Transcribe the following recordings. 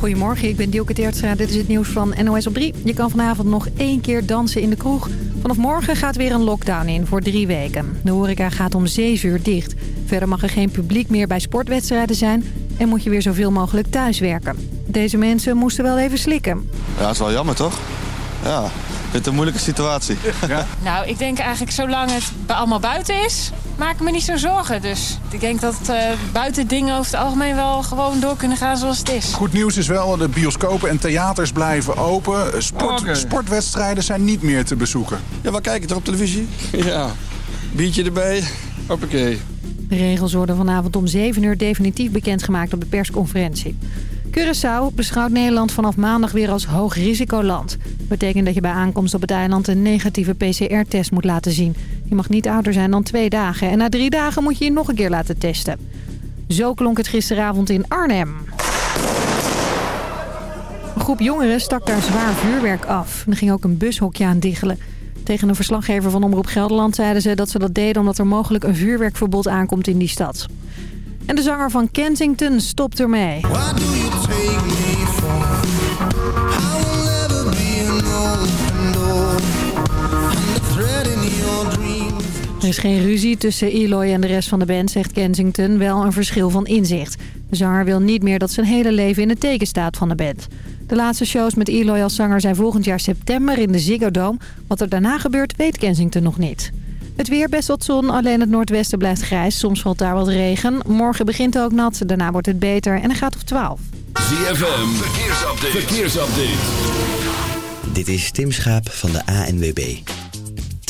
Goedemorgen, ik ben Dielke Teertstra. Dit is het nieuws van NOS op 3. Je kan vanavond nog één keer dansen in de kroeg. Vanaf morgen gaat weer een lockdown in voor drie weken. De horeca gaat om 7 uur dicht. Verder mag er geen publiek meer bij sportwedstrijden zijn... en moet je weer zoveel mogelijk thuiswerken. Deze mensen moesten wel even slikken. Ja, dat is wel jammer, toch? Ja, ik vind het een moeilijke situatie. Ja. Nou, ik denk eigenlijk zolang het allemaal buiten is, maak me niet zo zorgen. Dus ik denk dat uh, buiten dingen over het algemeen wel gewoon door kunnen gaan zoals het is. Goed nieuws is wel, de bioscopen en theaters blijven open. Sport, okay. Sportwedstrijden zijn niet meer te bezoeken. Ja, kijk je toch op televisie? Ja, biertje erbij, hoppakee. De regels worden vanavond om 7 uur definitief bekendgemaakt op de persconferentie. Curaçao beschouwt Nederland vanaf maandag weer als hoog risicoland. Dat betekent dat je bij aankomst op het eiland een negatieve PCR-test moet laten zien. Je mag niet ouder zijn dan twee dagen. En na drie dagen moet je je nog een keer laten testen. Zo klonk het gisteravond in Arnhem. Een groep jongeren stak daar zwaar vuurwerk af. Er ging ook een bushokje aan diggelen. Tegen een verslaggever van Omroep Gelderland zeiden ze dat ze dat deden... omdat er mogelijk een vuurwerkverbod aankomt in die stad. En de zanger van Kensington stopt ermee. Er is geen ruzie tussen Eloy en de rest van de band, zegt Kensington. Wel een verschil van inzicht. De zanger wil niet meer dat zijn hele leven in het teken staat van de band. De laatste shows met Eloy als zanger zijn volgend jaar september in de Ziggo Dome. Wat er daarna gebeurt weet Kensington nog niet. Het weer best wat zon, alleen het noordwesten blijft grijs. Soms valt daar wat regen. Morgen begint het ook nat, daarna wordt het beter en het gaat op 12. ZFM, verkeersupdate. verkeersupdate. Dit is Tim Schaap van de ANWB.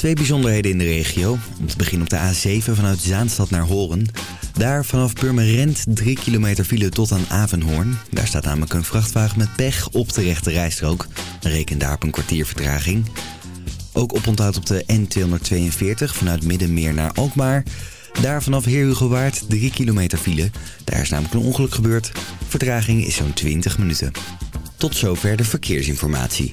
Twee bijzonderheden in de regio. Om te beginnen op de A7 vanuit Zaanstad naar Horen. Daar vanaf Purmerend 3 kilometer file tot aan Avenhoorn. Daar staat namelijk een vrachtwagen met pech op de rechte rijstrook. Reken daar op een kwartier vertraging. Ook oponthoud op de N242 vanuit Middenmeer naar Alkmaar. Daar vanaf Heerhugowaard 3 kilometer file. Daar is namelijk een ongeluk gebeurd. Vertraging is zo'n 20 minuten. Tot zover de verkeersinformatie.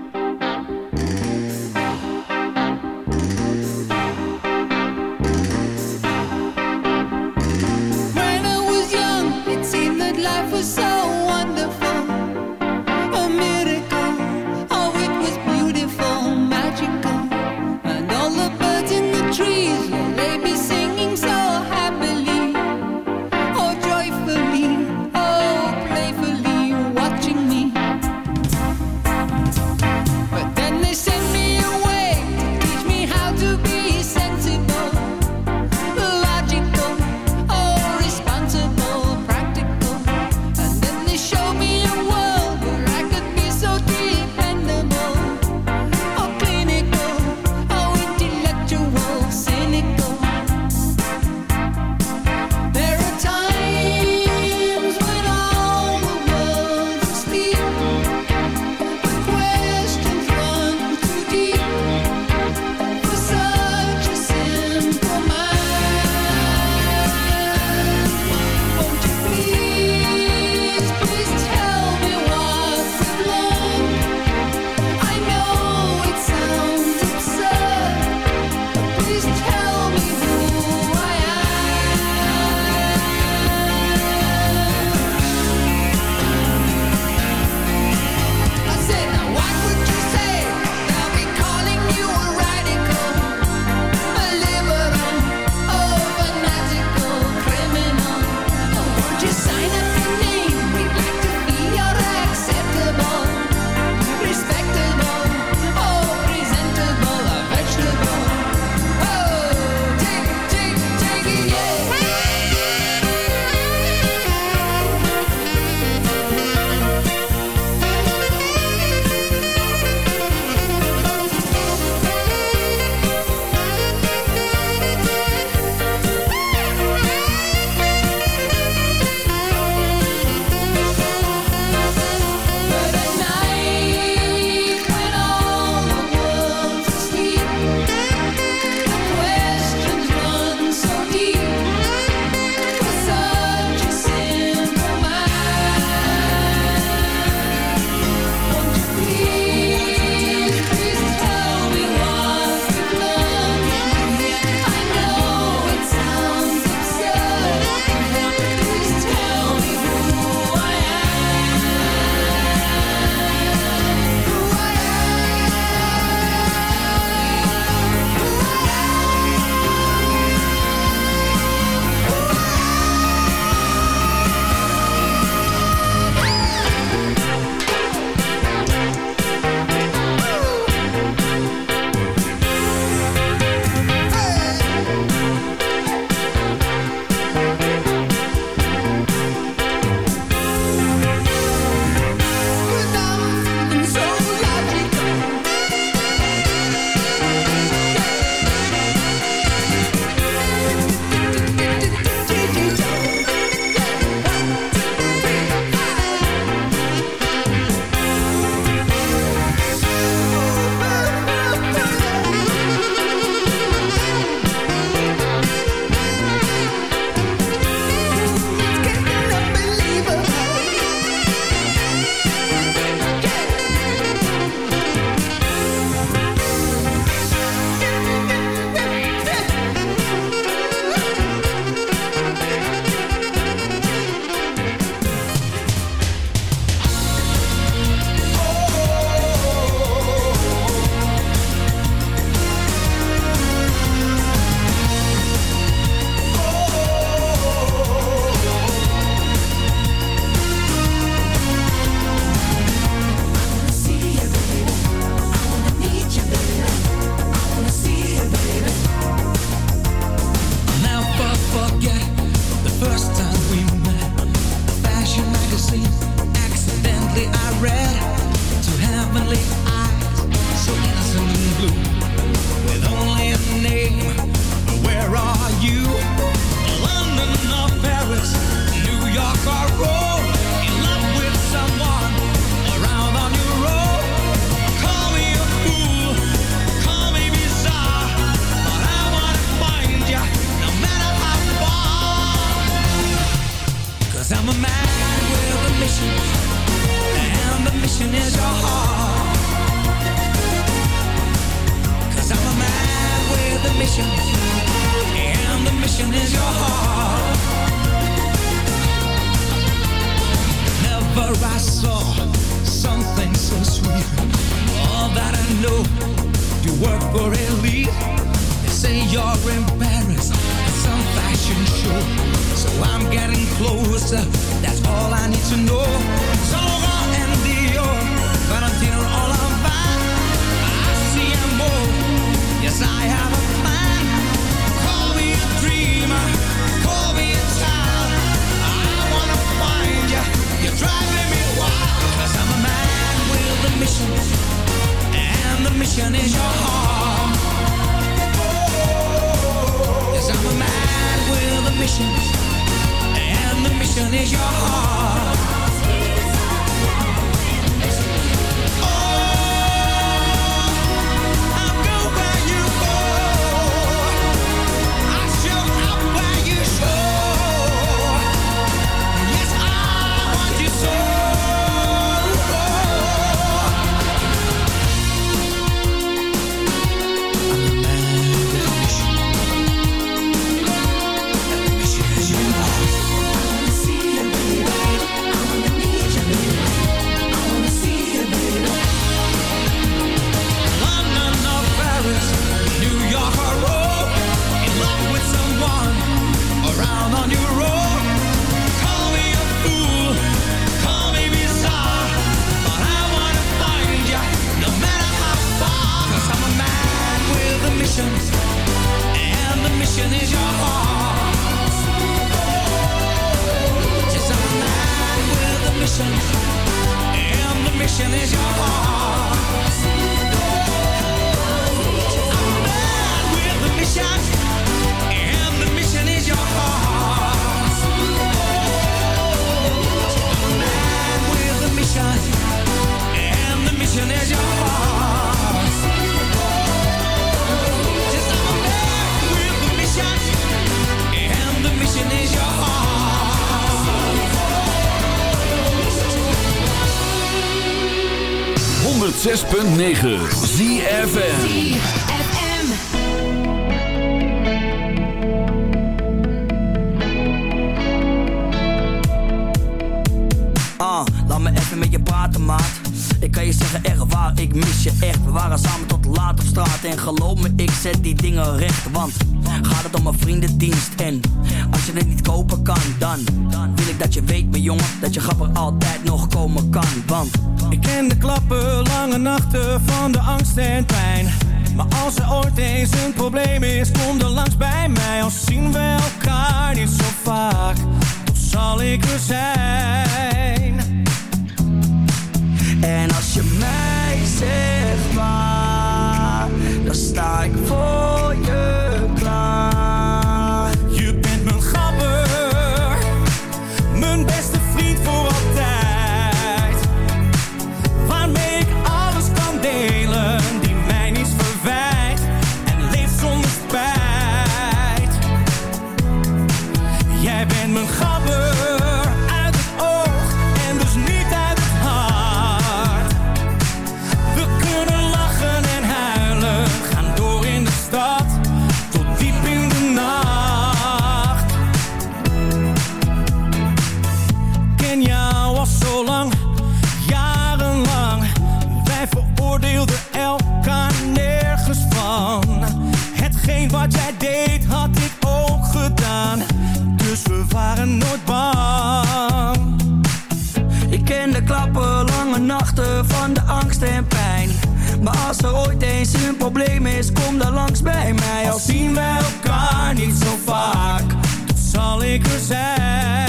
probleem is, kom dan langs bij mij. Al zien wij elkaar niet zo vaak, dan zal ik er zijn.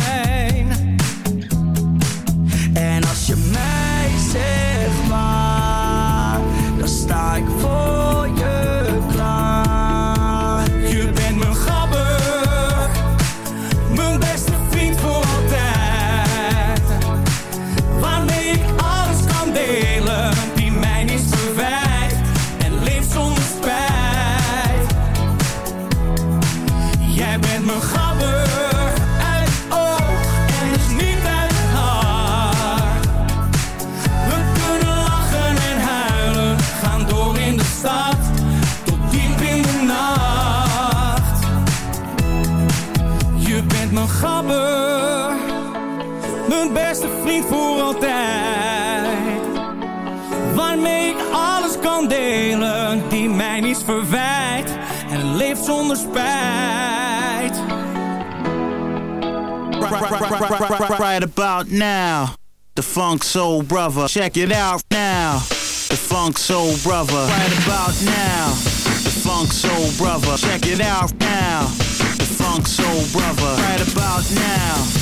mijn beste vriend voor altijd. Waarmee ik alles kan delen, die mij niets verwijt. En leeft zonder spijt. Right about now. The Funk Soul Brother. Check it out now. The Funk Soul Brother. Right about now. The Funk Soul Brother. Check it out now. The Funk Soul Brother. Right about now.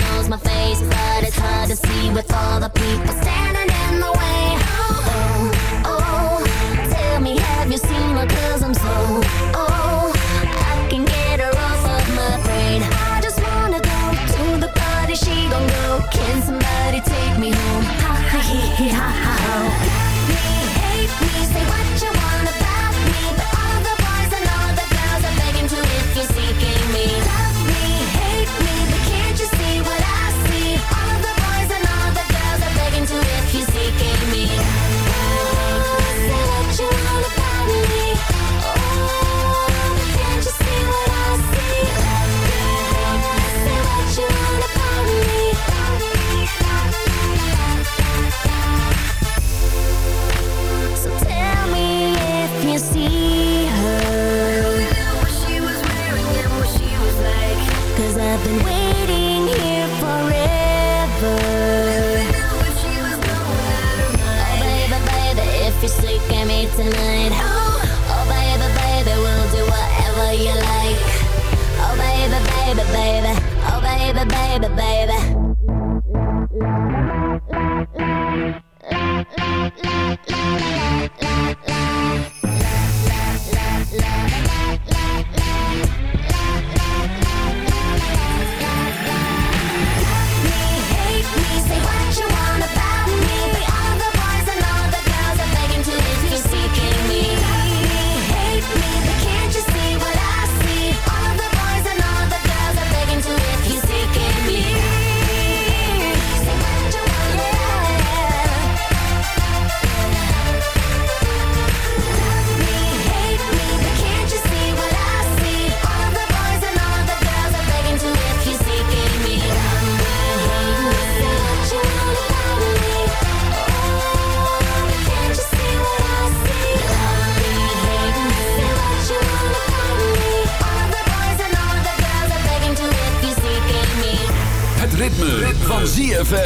knows my face, but it's hard to see with all the people standing in the way. Oh, oh, tell me, have you seen her? Cause I'm so, oh, I can get her off of my brain. I just wanna go to the party, she gon' go. Can somebody take me home? Ha ha, ha ha ha. baby, baby. Ik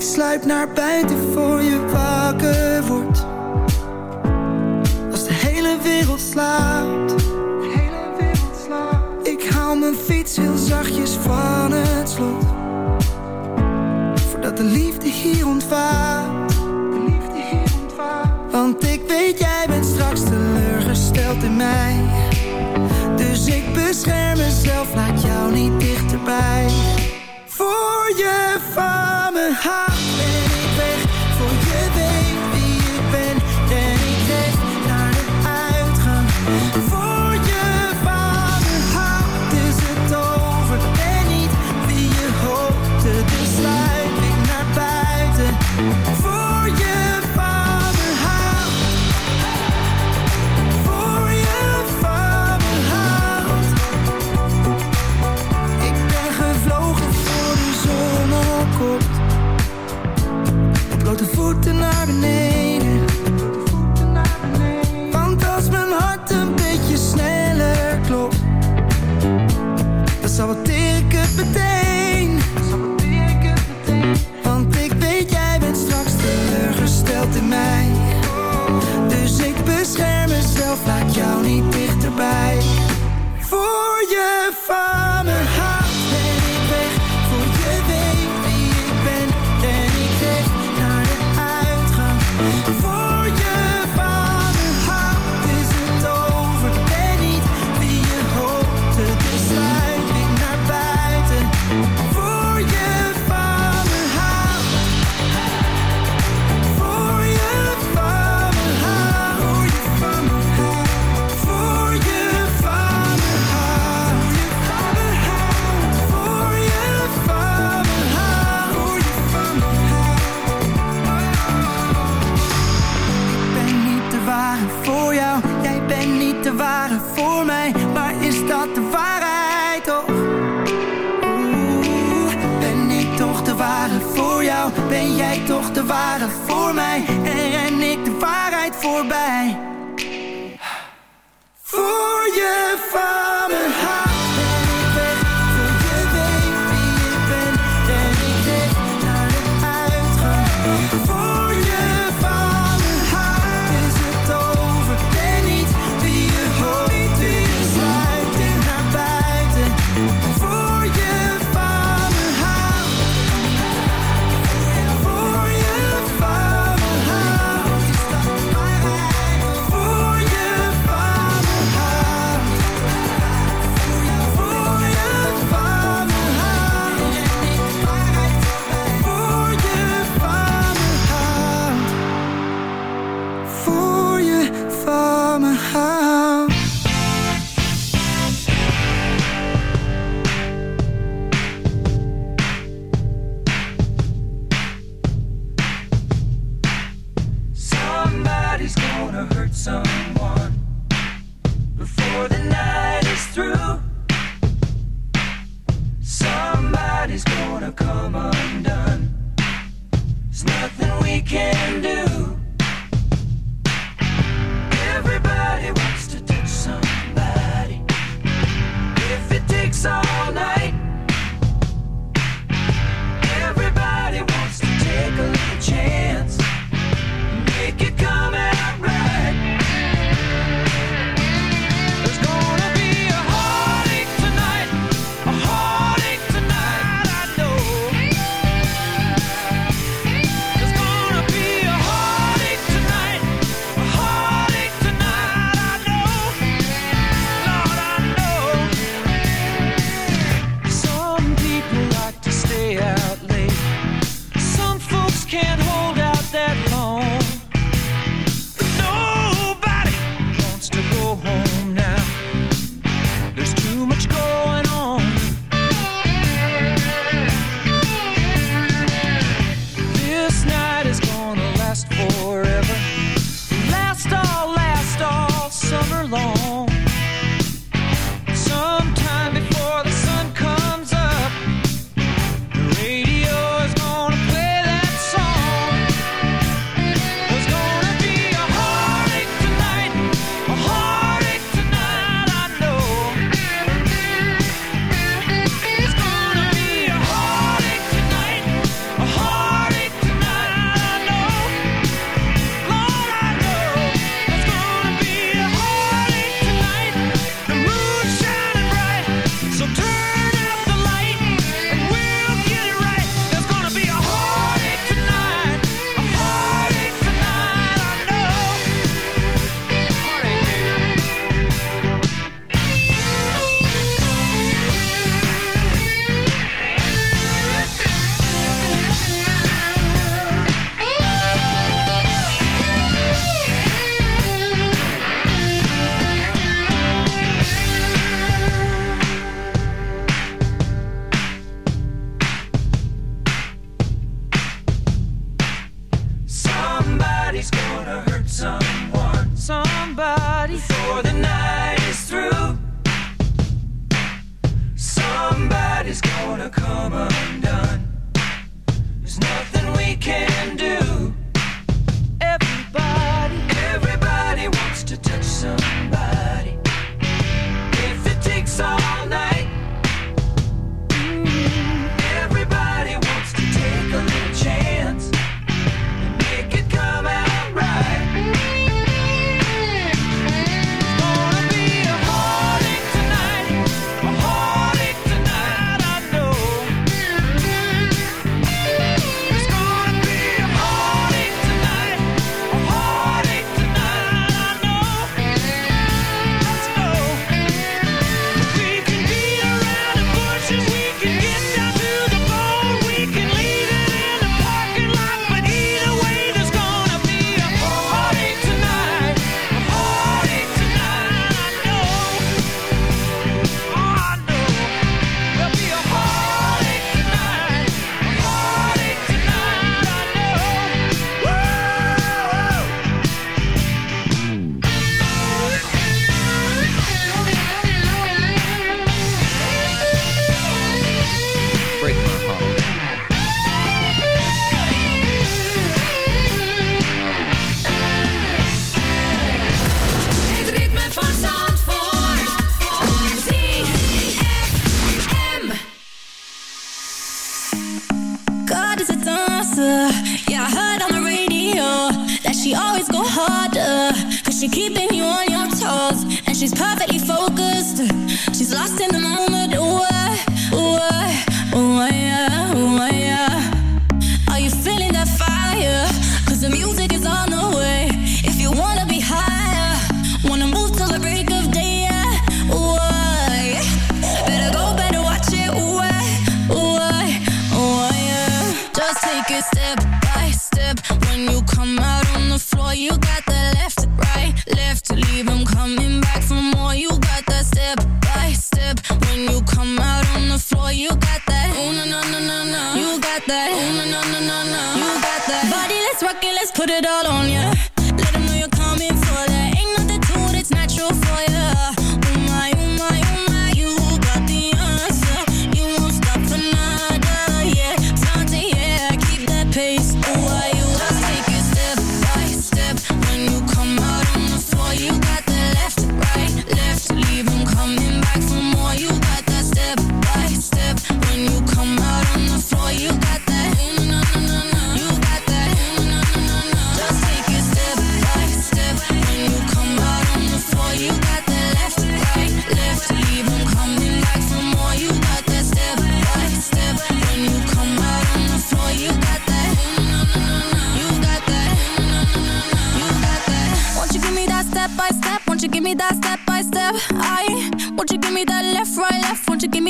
sluip naar buiten bescherm laat jou niet dichterbij. fire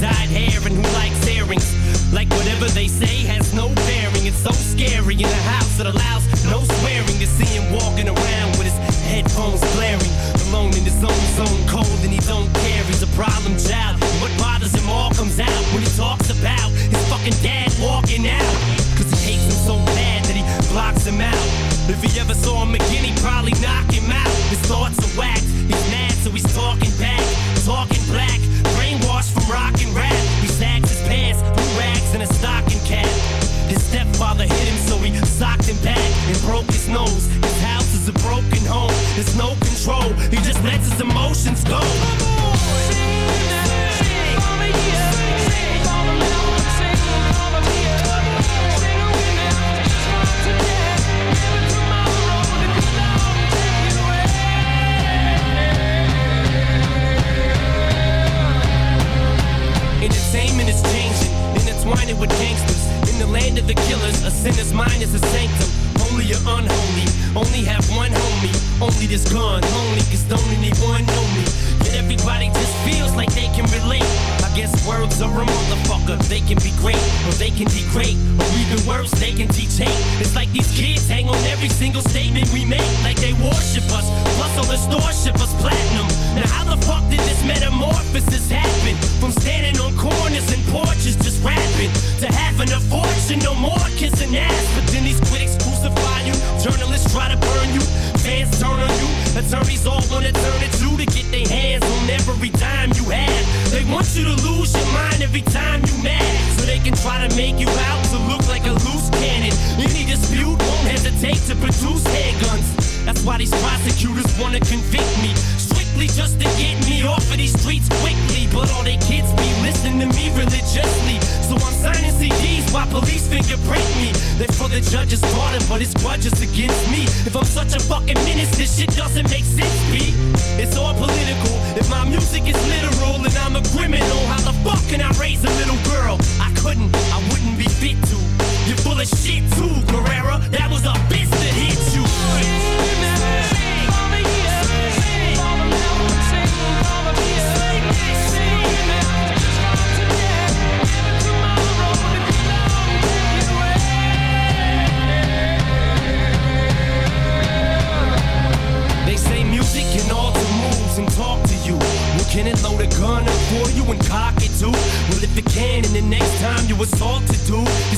dyed hair and who likes earrings. Like whatever they say has no the judge's pardon, but it's grudges against me. If I'm such a fucking menace, this shit doesn't make sense, B. It's all political. If my music is literal and I'm a criminal, how the fuck can I raise a little girl? I couldn't, I wouldn't be fit to. You're full of shit too, Guerrera. Gun up for you and cock it too? Well, if it can, and the next time you assault do, just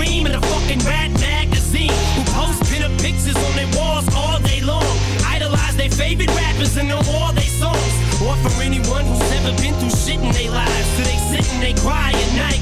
and a fucking rat magazine. Who post pinup pictures on their walls all day long. Idolize their favorite rappers and know all their songs. Or for anyone who's never been through shit in their lives. So they sit and they cry at night,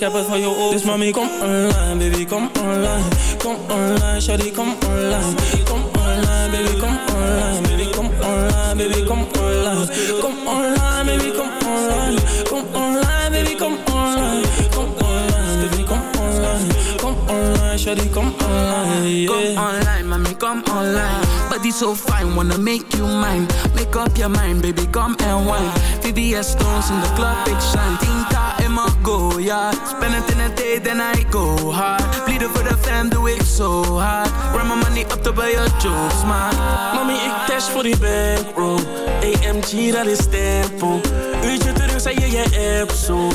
他不喝酒。Mine. Make up your mind, baby, come and wine. VVS stones in the club, big shine. Tinta in my go, yeah. Spend it in a day, then I go hard. Bleeden voor de fam, doe ik zo hard. Run my money up to buy your jokes, man. Mami, ik dash voor die bankroll AMG, dat is tempo Uurtje terug, zei je je app zo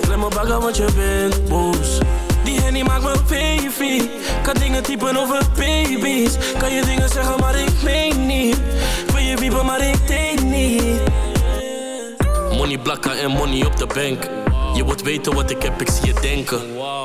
Klem me bagger, want je bent boos Die henny maakt me baby Kan dingen typen over baby's Kan je dingen zeggen, maar ik meen niet je wiepen, maar ik denk niet Money blakken en money op de bank. Je wilt weten wat ik heb, ik zie je denken.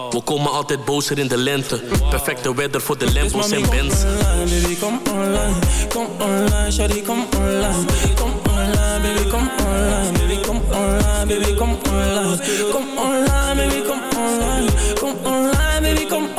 We komen altijd bozer in de lente. Perfecte weather voor de Lambos en Benz. online, baby, kom online Kom online, shawty, kom online Kom online, baby, kom online Baby, kom online, baby, kom online Kom online, baby, kom online Kom online, baby, kom online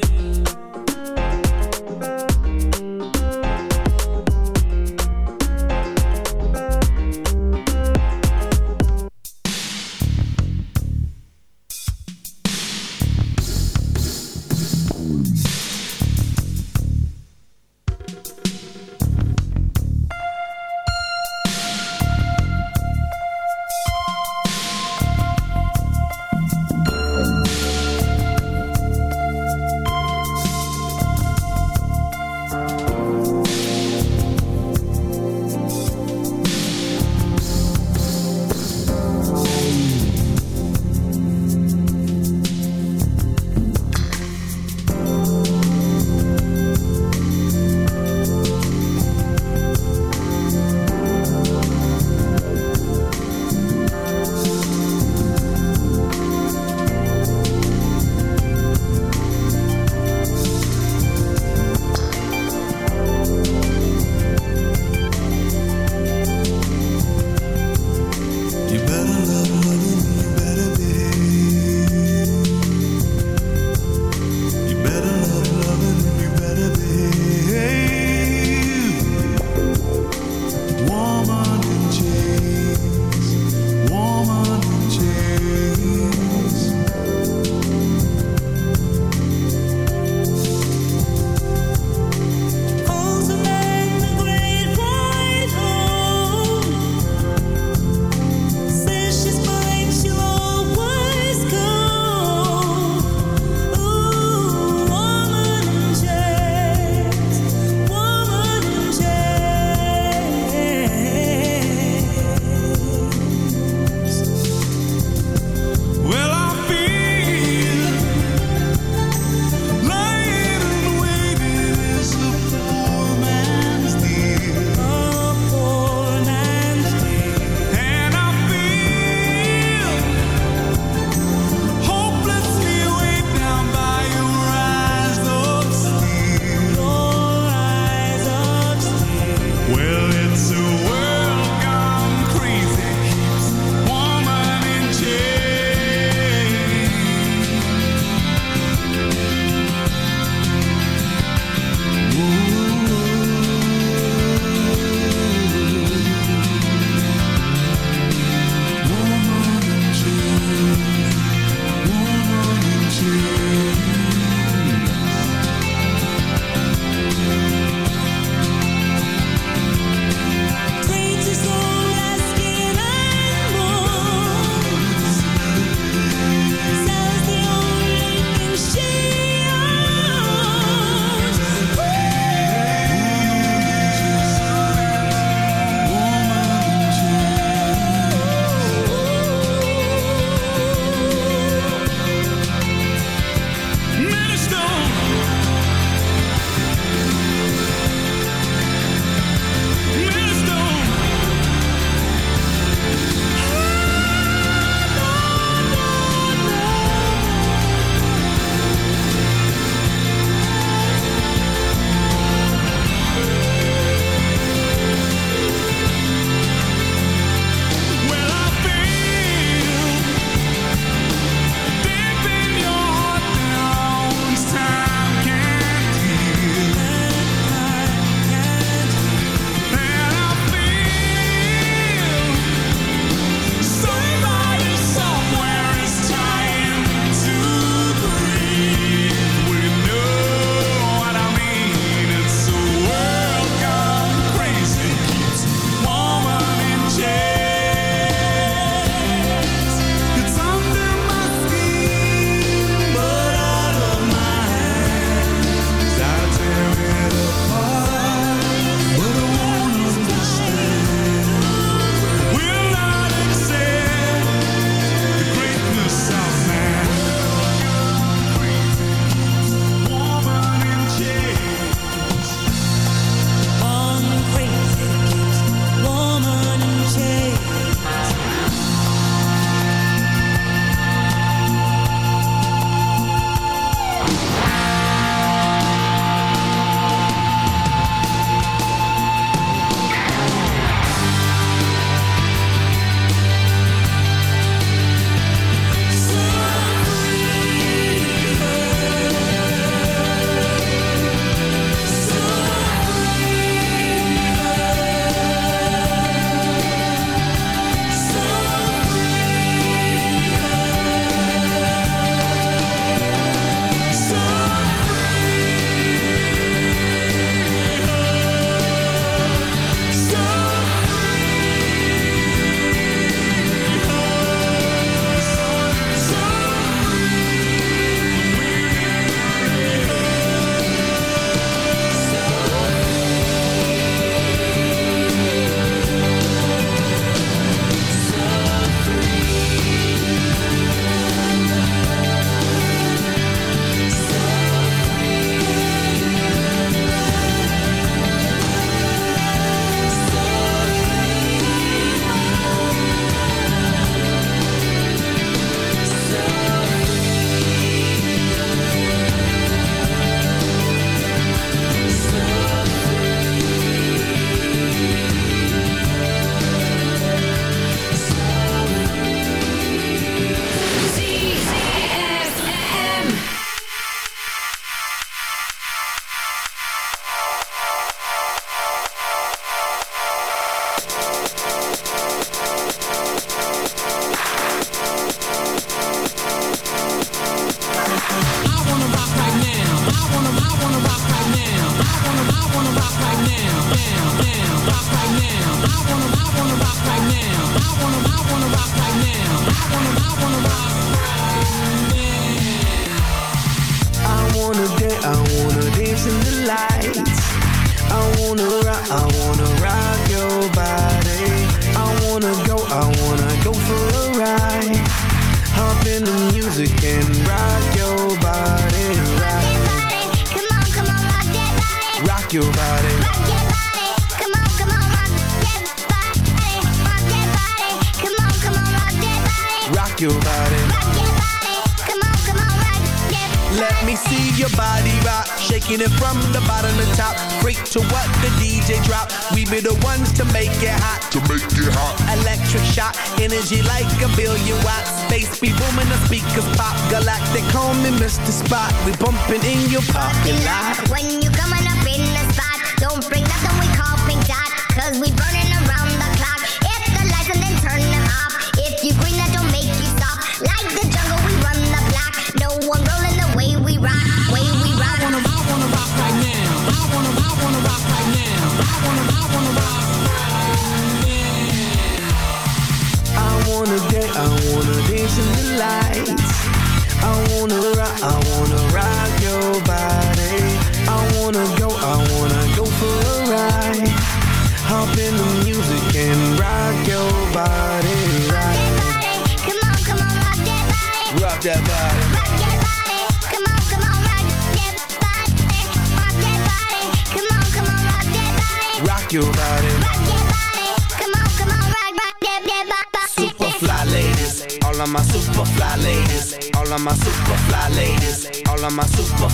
I'm a super,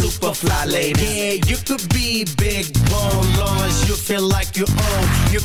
super fly lady. Yeah, you could be big bone long as you feel like you own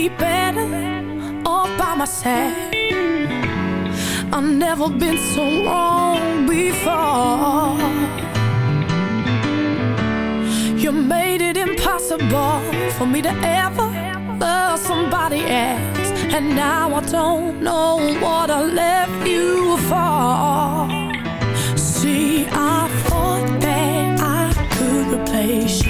be better all by myself. I've never been so wrong before. You made it impossible for me to ever love somebody else. And now I don't know what I left you for. See, I thought that I could replace. You